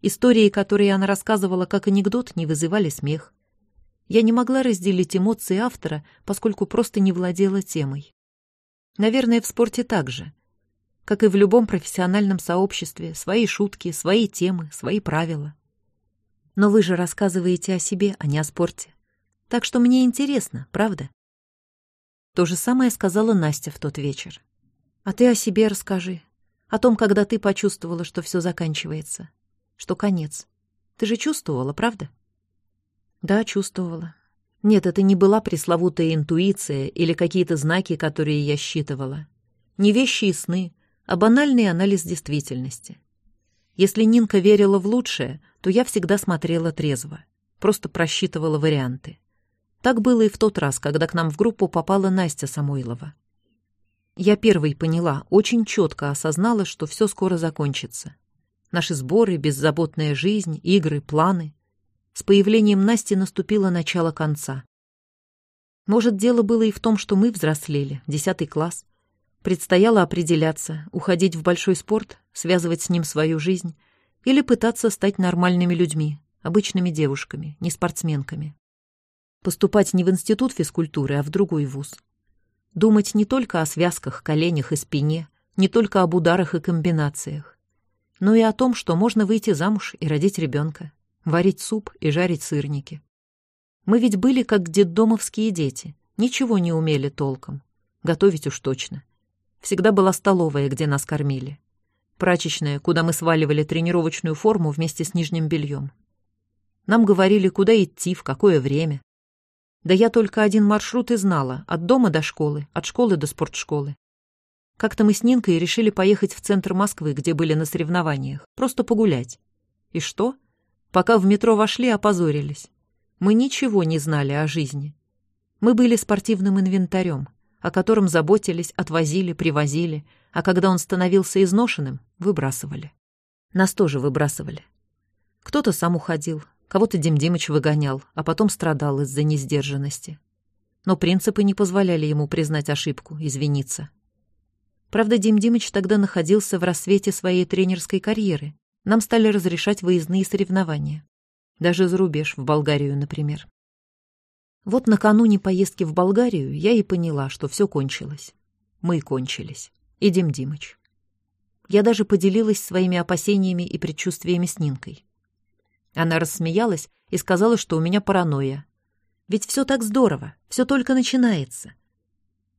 Истории, которые она рассказывала как анекдот, не вызывали смех. Я не могла разделить эмоции автора, поскольку просто не владела темой. Наверное, в спорте так же. Как и в любом профессиональном сообществе, свои шутки, свои темы, свои правила. Но вы же рассказываете о себе, а не о спорте. Так что мне интересно, правда? То же самое сказала Настя в тот вечер. А ты о себе расскажи, о том, когда ты почувствовала, что все заканчивается, что конец. Ты же чувствовала, правда? Да, чувствовала. Нет, это не была пресловутая интуиция или какие-то знаки, которые я считывала. Не вещи и сны, а банальный анализ действительности. Если Нинка верила в лучшее, то я всегда смотрела трезво, просто просчитывала варианты. Так было и в тот раз, когда к нам в группу попала Настя Самойлова. Я первой поняла, очень четко осознала, что все скоро закончится. Наши сборы, беззаботная жизнь, игры, планы. С появлением Насти наступило начало конца. Может, дело было и в том, что мы взрослели, десятый класс. Предстояло определяться, уходить в большой спорт, связывать с ним свою жизнь,
Или пытаться стать нормальными людьми, обычными девушками, не спортсменками. Поступать не в институт физкультуры, а в другой вуз. Думать не только о связках, коленях и спине, не только об ударах и комбинациях, но и о том, что можно выйти замуж и родить ребенка, варить суп и жарить сырники. Мы ведь были как детдомовские дети, ничего не умели толком. Готовить уж точно. Всегда была столовая, где нас кормили. Прачечная, куда мы сваливали тренировочную форму вместе с нижним бельем. Нам говорили, куда идти, в какое время. Да я только один маршрут и знала, от дома до школы, от школы до спортшколы. Как-то мы с Нинкой решили поехать в центр Москвы, где были на соревнованиях, просто погулять. И что? Пока в метро вошли, опозорились. Мы ничего не знали о жизни. Мы были спортивным инвентарем, о котором заботились, отвозили, привозили, а когда он становился изношенным, выбрасывали. Нас тоже выбрасывали. Кто-то сам уходил, кого-то Дим Димыч выгонял, а потом страдал из-за несдержанности. Но принципы не позволяли ему признать ошибку, извиниться. Правда, Дим Димыч тогда находился в рассвете своей тренерской карьеры. Нам стали разрешать выездные соревнования. Даже за рубеж, в Болгарию, например. Вот накануне поездки в Болгарию я и поняла, что все кончилось. Мы кончились. И Дим Димыч. Я даже поделилась своими опасениями и предчувствиями с Нинкой. Она рассмеялась и сказала, что у меня паранойя. Ведь все так здорово, все только начинается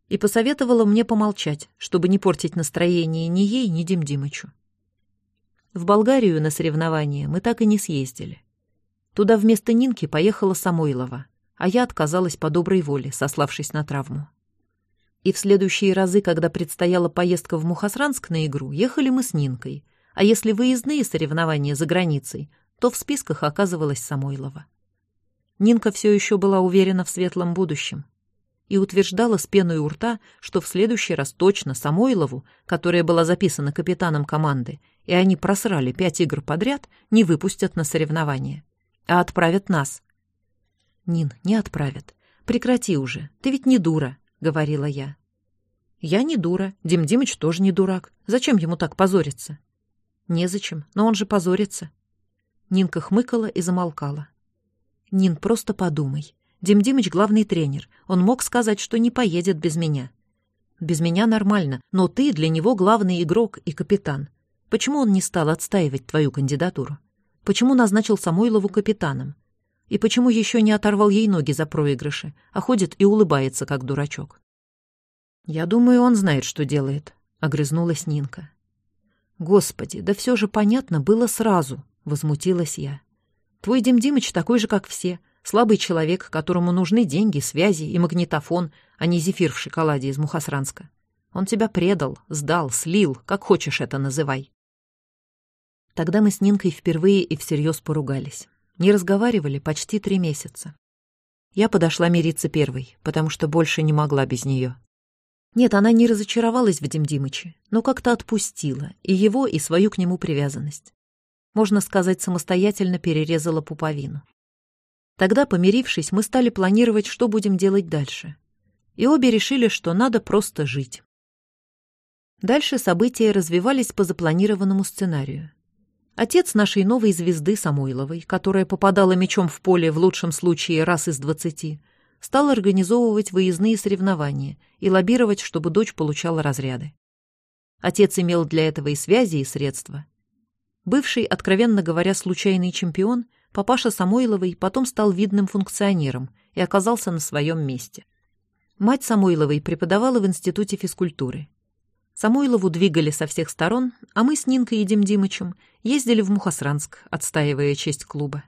и посоветовала мне помолчать, чтобы не портить настроение ни ей, ни Дим Димычу. В Болгарию на соревнования мы так и не съездили. Туда вместо Нинки поехала Самойлова, а я отказалась по доброй воле, сославшись на травму. И в следующие разы, когда предстояла поездка в Мухосранск на игру, ехали мы с Нинкой, а если выездные соревнования за границей, то в списках оказывалась Самойлова. Нинка все еще была уверена в светлом будущем, и утверждала с пеной у рта, что в следующий раз точно Самойлову, которая была записана капитаном команды, и они просрали пять игр подряд, не выпустят на соревнования, а отправят нас. «Нин, не отправят. Прекрати уже, ты ведь не дура», — говорила я. «Я не дура, Дим Димыч тоже не дурак. Зачем ему так позориться?» «Незачем, но он же позорится». Нинка хмыкала и замолкала. «Нин, просто подумай. Дим Димыч главный тренер. Он мог сказать, что не поедет без меня. Без меня нормально, но ты для него главный игрок и капитан. Почему он не стал отстаивать твою кандидатуру? Почему назначил Самойлову капитаном? И почему еще не оторвал ей ноги за проигрыши, а ходит и улыбается, как дурачок? «Я думаю, он знает, что делает», — огрызнулась Нинка. «Господи, да все же понятно было сразу», — возмутилась я. «Твой Дим Димыч такой же, как все, Слабый человек, которому нужны деньги, связи и магнитофон, а не зефир в шоколаде из Мухосранска. Он тебя предал, сдал, слил, как хочешь это называй. Тогда мы с Нинкой впервые и всерьез поругались. Не разговаривали почти три месяца. Я подошла мириться первой, потому что больше не могла без нее. Нет, она не разочаровалась в Дим Димыче, но как-то отпустила и его, и свою к нему привязанность. Можно сказать, самостоятельно перерезала пуповину. Тогда, помирившись, мы стали планировать, что будем делать дальше. И обе решили, что надо просто жить. Дальше события развивались по запланированному сценарию. Отец нашей новой звезды Самойловой, которая попадала мечом в поле в лучшем случае раз из двадцати, стал организовывать выездные соревнования и лоббировать, чтобы дочь получала разряды. Отец имел для этого и связи, и средства. Бывший, откровенно говоря, случайный чемпион Папаша Самойловой потом стал видным функционером и оказался на своем месте. Мать Самойловой преподавала в Институте физкультуры. Самойлову двигали со всех сторон, а мы с Нинкой и Дим Димычем ездили в Мухосранск, отстаивая честь клуба.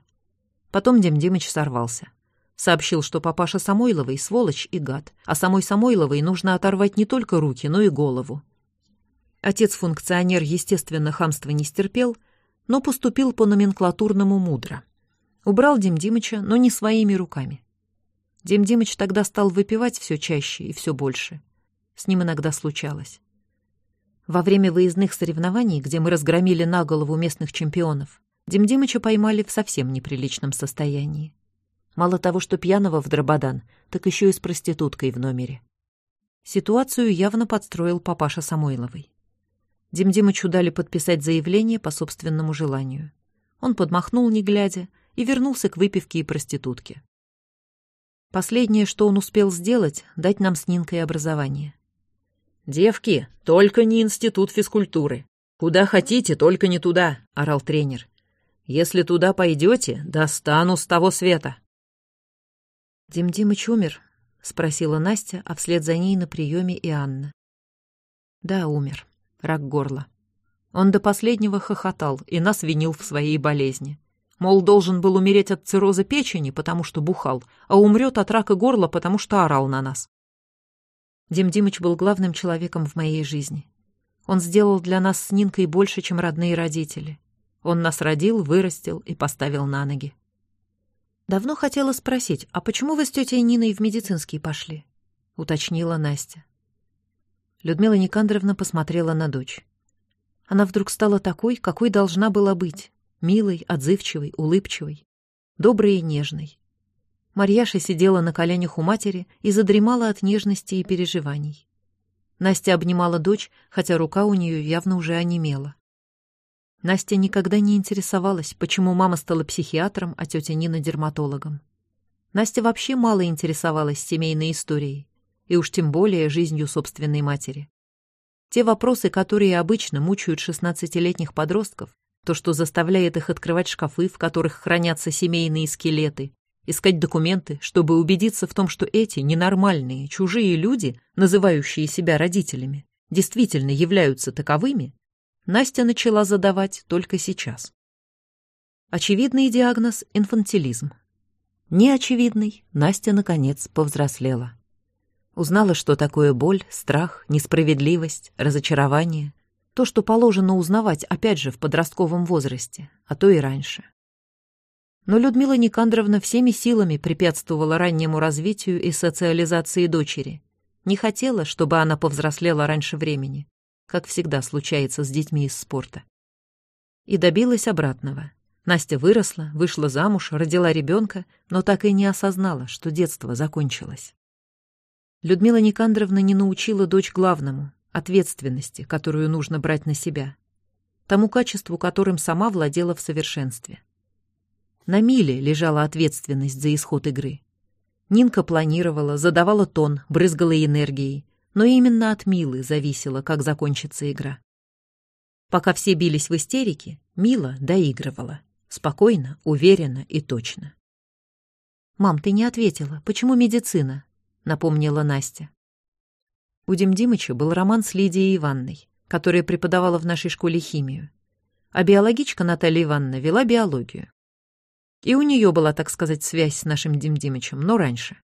Потом Дим Димыч сорвался. Сообщил, что папаша Самойловой — сволочь и гад, а самой Самойловой нужно оторвать не только руки, но и голову. Отец-функционер, естественно, хамства не стерпел, но поступил по номенклатурному мудро. Убрал Дим Димыча, но не своими руками. Дим Димыч тогда стал выпивать все чаще и все больше. С ним иногда случалось. Во время выездных соревнований, где мы разгромили на голову местных чемпионов, Дим Димыча поймали в совсем неприличном состоянии. Мало того, что пьяного в дрободан, так еще и с проституткой в номере. Ситуацию явно подстроил папаша Самойловой. Дим Димычу дали подписать заявление по собственному желанию. Он подмахнул, не глядя, и вернулся к выпивке и проститутке. Последнее, что он успел сделать, дать нам с Нинкой образование.
«Девки, только не институт физкультуры. Куда хотите, только не туда», — орал тренер. «Если туда пойдете, достану с того света».
«Дим Димыч умер?» — спросила Настя, а вслед за ней на приеме и Анна. «Да, умер. Рак горла. Он до последнего хохотал и нас винил в своей болезни. Мол, должен был умереть от цирроза печени, потому что бухал, а умрет от рака горла, потому что орал на нас. Дим Димыч был главным человеком в моей жизни. Он сделал для нас с Нинкой больше, чем родные родители. Он нас родил, вырастил и поставил на ноги. «Давно хотела спросить, а почему вы с тетей Ниной в медицинский пошли?» — уточнила Настя. Людмила Никандровна посмотрела на дочь. Она вдруг стала такой, какой должна была быть, милой, отзывчивой, улыбчивой, доброй и нежной. Марьяша сидела на коленях у матери и задремала от нежности и переживаний. Настя обнимала дочь, хотя рука у нее явно уже онемела. Настя никогда не интересовалась, почему мама стала психиатром, а тетя Нина — дерматологом. Настя вообще мало интересовалась семейной историей, и уж тем более жизнью собственной матери. Те вопросы, которые обычно мучают шестнадцатилетних подростков, то, что заставляет их открывать шкафы, в которых хранятся семейные скелеты, искать документы, чтобы убедиться в том, что эти ненормальные, чужие люди, называющие себя родителями, действительно являются таковыми, Настя начала задавать только сейчас. Очевидный диагноз – инфантилизм. Неочевидный – Настя, наконец, повзрослела. Узнала, что такое боль, страх, несправедливость, разочарование, то, что положено узнавать, опять же, в подростковом возрасте, а то и раньше. Но Людмила Никандровна всеми силами препятствовала раннему развитию и социализации дочери. Не хотела, чтобы она повзрослела раньше времени, как всегда случается с детьми из спорта. И добилась обратного. Настя выросла, вышла замуж, родила ребенка, но так и не осознала, что детство закончилось. Людмила Никандровна не научила дочь главному ответственности, которую нужно брать на себя, тому качеству, которым сама владела в совершенстве. На Миле лежала ответственность за исход игры. Нинка планировала, задавала тон, брызгала энергией, но именно от Милы зависело, как закончится игра. Пока все бились в истерике, Мила доигрывала. Спокойно, уверенно и точно. «Мам, ты не ответила. Почему медицина?» — напомнила Настя. У Дим Димыча был роман с Лидией Ивановной, которая преподавала в нашей школе химию. А биологичка Наталья Ивановна вела биологию. И у нее была, так сказать, связь с нашим Дим Димычем, но раньше.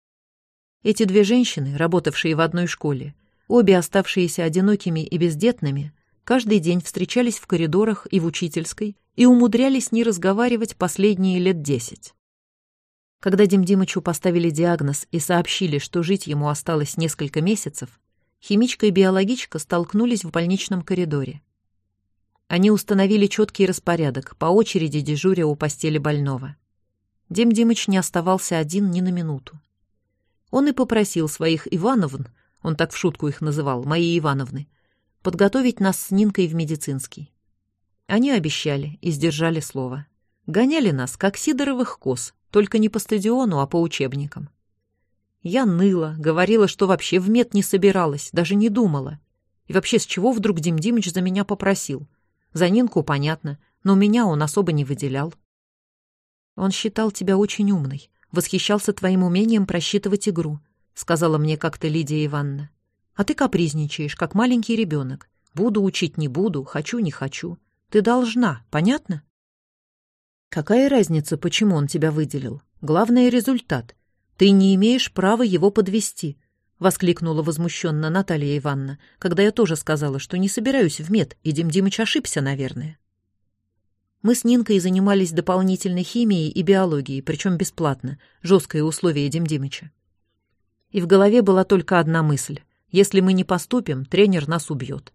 Эти две женщины, работавшие в одной школе, обе оставшиеся одинокими и бездетными, каждый день встречались в коридорах и в учительской и умудрялись не разговаривать последние лет десять. Когда Дим Димычу поставили диагноз и сообщили, что жить ему осталось несколько месяцев, химичка и биологичка столкнулись в больничном коридоре. Они установили четкий распорядок, по очереди дежуря у постели больного. Дим Димыч не оставался один ни на минуту. Он и попросил своих Ивановн, он так в шутку их называл, мои Ивановны, подготовить нас с Нинкой в медицинский. Они обещали и сдержали слово. Гоняли нас, как сидоровых коз, только не по стадиону, а по учебникам. Я ныла, говорила, что вообще в мед не собиралась, даже не думала. И вообще, с чего вдруг Дим Димыч за меня попросил? За Нинку понятно, но меня он особо не выделял. Он считал тебя очень умной, восхищался твоим умением просчитывать игру, сказала мне как-то Лидия Ивановна. А ты капризничаешь, как маленький ребенок. Буду учить, не буду, хочу, не хочу. Ты должна, понятно? Какая разница, почему он тебя выделил? Главное — результат. Ты не имеешь права его подвести, воскликнула возмущенно Наталья Ивановна, когда я тоже сказала, что не собираюсь в мед, и Дим Димыч ошибся, наверное. Мы с Нинкой занимались дополнительной химией и биологией, причем бесплатно, жесткое условие Дим Димыча. И в голове была только одна мысль. Если мы не поступим, тренер нас убьет.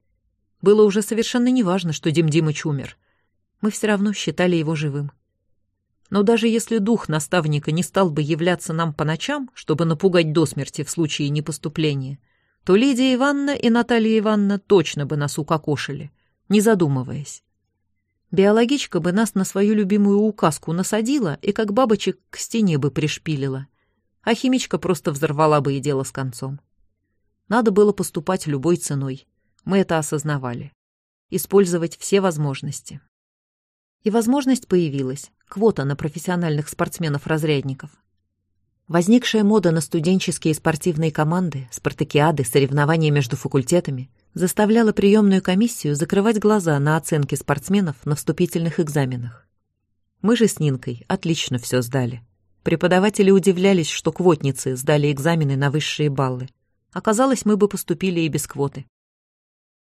Было уже совершенно неважно, что Дим Димыч умер. Мы все равно считали его живым. Но даже если дух наставника не стал бы являться нам по ночам, чтобы напугать до смерти в случае непоступления, то Лидия Ивановна и Наталья Ивановна точно бы нас укокошили.
не задумываясь. Биологичка бы нас на свою любимую указку насадила и как бабочек к стене бы пришпилила, а химичка просто взорвала бы и дело с концом. Надо было поступать любой ценой. Мы это осознавали. Использовать все возможности. И возможность появилась. Квота на профессиональных спортсменов-разрядников. Возникшая мода на студенческие спортивные команды, спартакиады, соревнования между факультетами заставляла приемную комиссию закрывать глаза на оценки спортсменов на вступительных экзаменах. Мы же с Нинкой отлично все сдали. Преподаватели удивлялись, что квотницы сдали экзамены на высшие баллы. Оказалось, мы бы поступили и без квоты.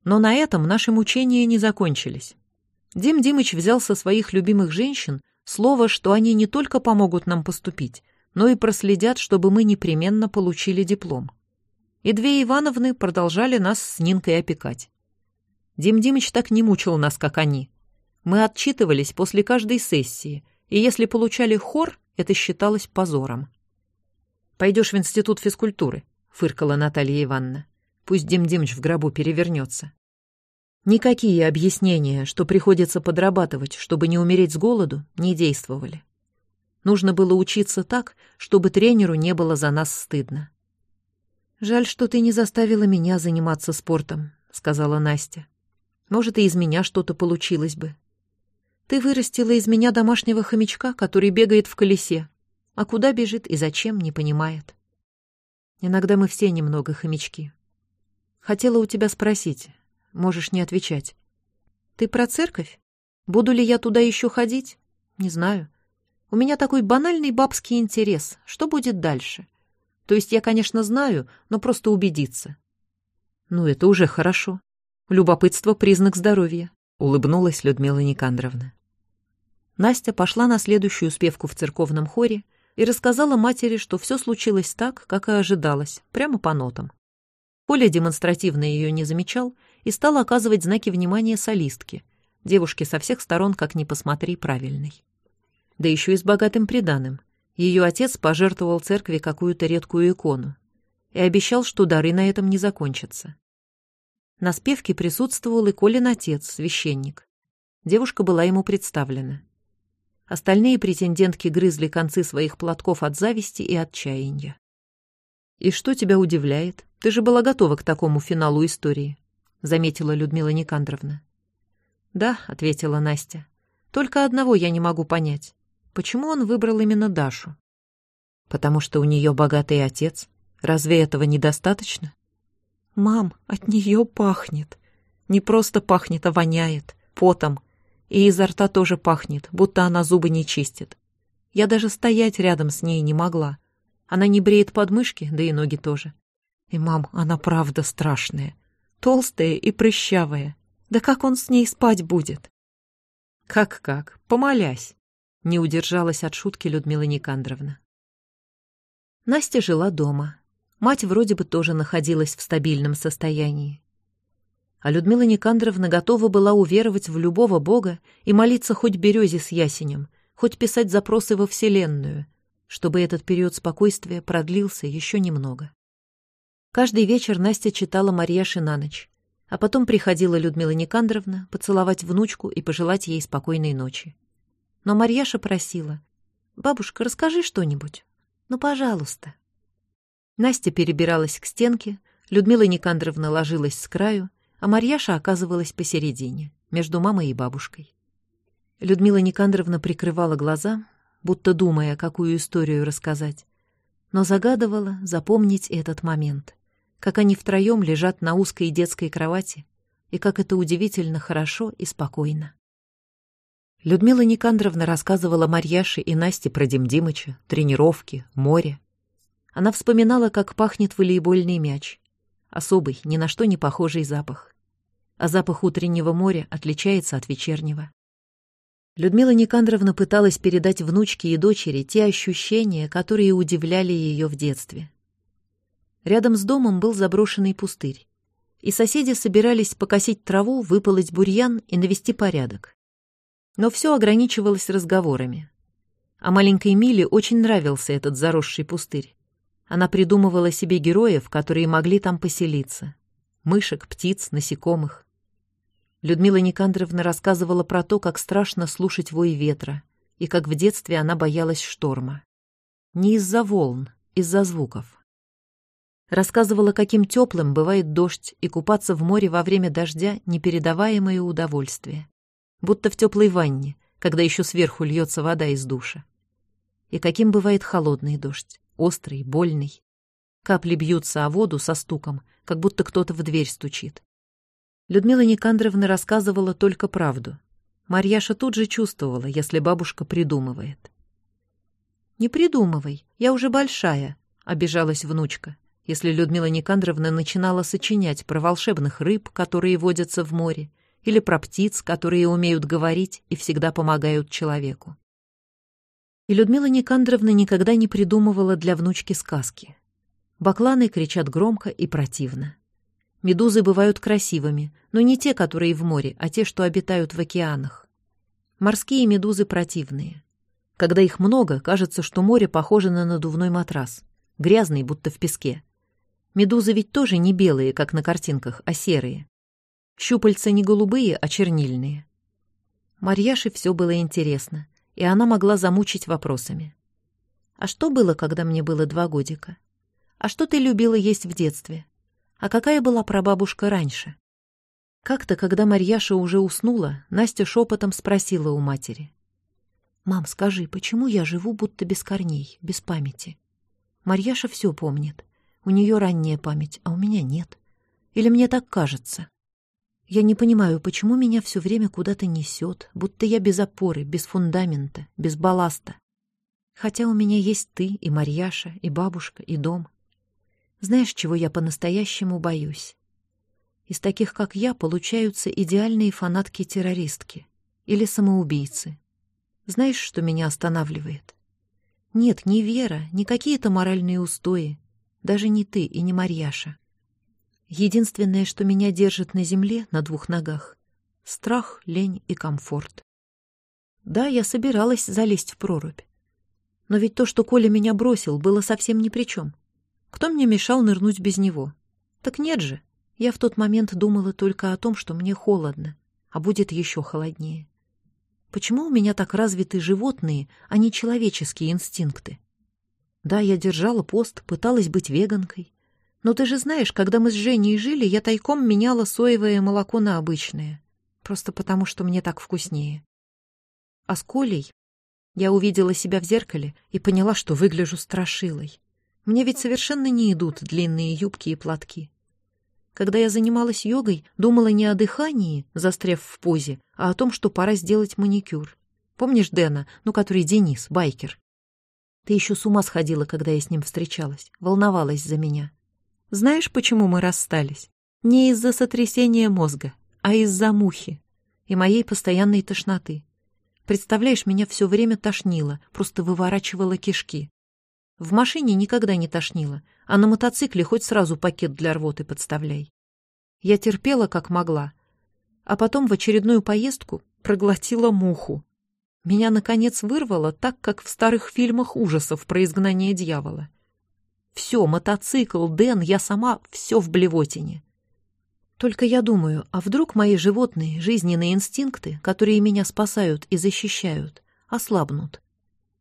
Но на этом наши мучения не закончились. Дим Димыч взял со своих любимых женщин слово, что они не только помогут нам поступить, но и проследят, чтобы мы непременно получили диплом. И две Ивановны продолжали нас с Нинкой опекать. Дим Димыч так не мучил нас, как они. Мы отчитывались после каждой сессии, и если получали хор, это считалось позором. «Пойдешь в институт физкультуры», — фыркала Наталья Ивановна. «Пусть Дим Димыч в гробу перевернется». Никакие объяснения, что приходится подрабатывать, чтобы не умереть с голоду, не действовали. Нужно было учиться так, чтобы тренеру не было за нас стыдно. «Жаль, что ты не заставила меня заниматься спортом», — сказала Настя. «Может, и из меня что-то получилось бы. Ты вырастила из меня домашнего хомячка, который бегает в колесе, а куда бежит и зачем, не понимает. Иногда мы все немного хомячки. Хотела у тебя спросить, можешь не отвечать. Ты про церковь? Буду ли я туда еще ходить? Не знаю. У меня такой банальный бабский интерес. Что будет дальше? То есть я, конечно, знаю, но просто убедиться. Ну, это уже хорошо. Любопытство — признак здоровья, — улыбнулась Людмила Никандровна. Настя пошла на следующую спевку в церковном хоре и рассказала матери, что все случилось так, как и ожидалось, прямо по нотам. Коля демонстративно ее не замечал и стал оказывать знаки внимания солистке, девушке со всех сторон, как ни посмотри, правильной да еще и с богатым приданым. Ее отец пожертвовал церкви какую-то редкую икону и обещал, что дары на этом не закончатся. На спевке присутствовал и Колин отец, священник. Девушка была ему представлена. Остальные претендентки грызли концы своих платков от зависти и отчаяния. «И что тебя удивляет? Ты же была готова к такому финалу истории», — заметила Людмила Никандровна. «Да», — ответила Настя. «Только одного я не могу понять. Почему он выбрал именно Дашу? Потому что у нее богатый отец. Разве этого недостаточно? Мам, от нее пахнет. Не просто пахнет, а воняет. Потом. И изо рта тоже пахнет, будто она зубы не чистит. Я даже стоять рядом с ней не могла. Она не бреет подмышки, да и ноги тоже. И, мам, она правда страшная. Толстая и прыщавая. Да как он с ней спать будет? Как-как? Помолясь не удержалась от шутки Людмила Никандровна. Настя жила дома. Мать вроде бы тоже находилась в стабильном состоянии. А Людмила Никандровна готова была уверовать в любого бога и молиться хоть березе с ясенем, хоть писать запросы во Вселенную, чтобы этот период спокойствия продлился еще немного. Каждый вечер Настя читала Марьяши на ночь, а потом приходила Людмила Никандровна поцеловать внучку и пожелать ей спокойной ночи. Но Марьяша просила. «Бабушка, расскажи что-нибудь. Ну, пожалуйста». Настя перебиралась к стенке, Людмила Никандровна ложилась с краю, а Марьяша оказывалась посередине, между мамой и бабушкой. Людмила Никандровна прикрывала глаза, будто думая, какую историю рассказать, но загадывала запомнить этот момент, как они втроем лежат на узкой детской кровати, и как это удивительно хорошо и спокойно. Людмила Никандровна рассказывала Марьяше и Насте про Дим Димыча, тренировки, море. Она вспоминала, как пахнет волейбольный мяч. Особый, ни на что не похожий запах. А запах утреннего моря отличается от вечернего. Людмила Никандровна пыталась передать внучке и дочери те ощущения, которые удивляли ее в детстве. Рядом с домом был заброшенный пустырь, и соседи собирались покосить траву, выполоть бурьян и навести порядок. Но все ограничивалось разговорами. А маленькой Миле очень нравился этот заросший пустырь. Она придумывала себе героев, которые могли там поселиться. Мышек, птиц, насекомых.
Людмила Никандровна рассказывала про то, как страшно слушать вой ветра, и как в детстве она боялась шторма. Не из-за волн, из-за звуков. Рассказывала, каким теплым бывает дождь, и купаться в море во время дождя — непередаваемое удовольствие. Будто в теплой ванне, когда еще сверху льется вода из душа. И каким бывает холодный дождь, острый, больный. Капли бьются о воду со стуком, как будто кто-то в дверь стучит. Людмила Никандровна рассказывала только правду. Марьяша тут же чувствовала, если бабушка придумывает. «Не придумывай, я уже большая», — обижалась внучка если Людмила Никандровна начинала сочинять про волшебных рыб, которые водятся в море, или про птиц, которые умеют говорить и всегда помогают человеку. И Людмила Никандровна никогда не придумывала для внучки сказки. Бакланы кричат громко и противно. Медузы бывают красивыми, но не те, которые в море, а те, что обитают в океанах. Морские медузы противные. Когда их много, кажется, что море похоже на надувной матрас, грязный, будто в песке. Медузы ведь тоже не белые, как на картинках, а серые. Щупальца не голубые, а чернильные. Марьяше все было интересно, и она могла замучить вопросами. «А что было, когда мне было два годика? А что ты любила есть в детстве? А какая была прабабушка раньше?» Как-то, когда Марьяша уже уснула, Настя шепотом спросила у матери. «Мам, скажи, почему я живу будто без корней, без памяти?» Марьяша все помнит. У нее ранняя память, а у меня нет. Или мне так кажется? Я не понимаю, почему меня все время куда-то несет, будто я без опоры, без фундамента, без балласта. Хотя у меня есть ты, и Марьяша, и бабушка, и дом. Знаешь, чего я по-настоящему боюсь? Из таких, как я, получаются идеальные фанатки-террористки или самоубийцы. Знаешь, что меня останавливает? Нет, не вера, не какие-то моральные устои, даже не ты и не Марьяша. Единственное, что меня держит на земле на двух ногах — страх, лень и комфорт. Да, я собиралась залезть в прорубь. Но ведь то, что Коля меня бросил, было совсем ни при чем. Кто мне мешал нырнуть без него? Так нет же. Я в тот момент думала только о том, что мне холодно, а будет еще холоднее. Почему у меня так развиты животные, а не человеческие инстинкты? Да, я держала пост, пыталась быть веганкой. Но ты же знаешь, когда мы с Женей жили, я тайком меняла соевое молоко на обычное. Просто потому, что мне так вкуснее. А с Колей я увидела себя в зеркале и поняла, что выгляжу страшилой. Мне ведь совершенно не идут длинные юбки и платки. Когда я занималась йогой, думала не о дыхании, застряв в позе, а о том, что пора сделать маникюр. Помнишь Дэна, ну, который Денис, байкер? Ты еще с ума сходила, когда я с ним встречалась, волновалась за меня. Знаешь, почему мы расстались? Не из-за сотрясения мозга, а из-за мухи и моей постоянной тошноты. Представляешь, меня все время тошнило, просто выворачивало кишки. В машине никогда не тошнило, а на мотоцикле хоть сразу пакет для рвоты подставляй. Я терпела, как могла, а потом в очередную поездку проглотила муху. Меня, наконец, вырвало так, как в старых фильмах ужасов про изгнание дьявола. Все, мотоцикл, Дэн, я сама, все в блевотине. Только я думаю, а вдруг мои животные, жизненные инстинкты, которые меня спасают и защищают, ослабнут?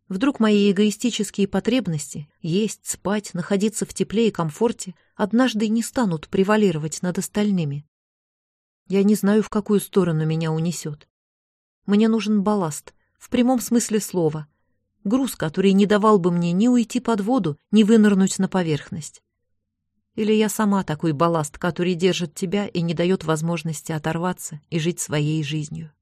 Вдруг мои эгоистические потребности — есть, спать, находиться в тепле и комфорте — однажды не станут превалировать над остальными? Я не знаю, в какую сторону меня унесет. Мне нужен балласт, в прямом смысле слова. Груз, который не давал бы мне ни уйти под воду, ни вынырнуть на поверхность. Или я сама такой балласт, который держит тебя и не дает возможности оторваться и жить своей жизнью.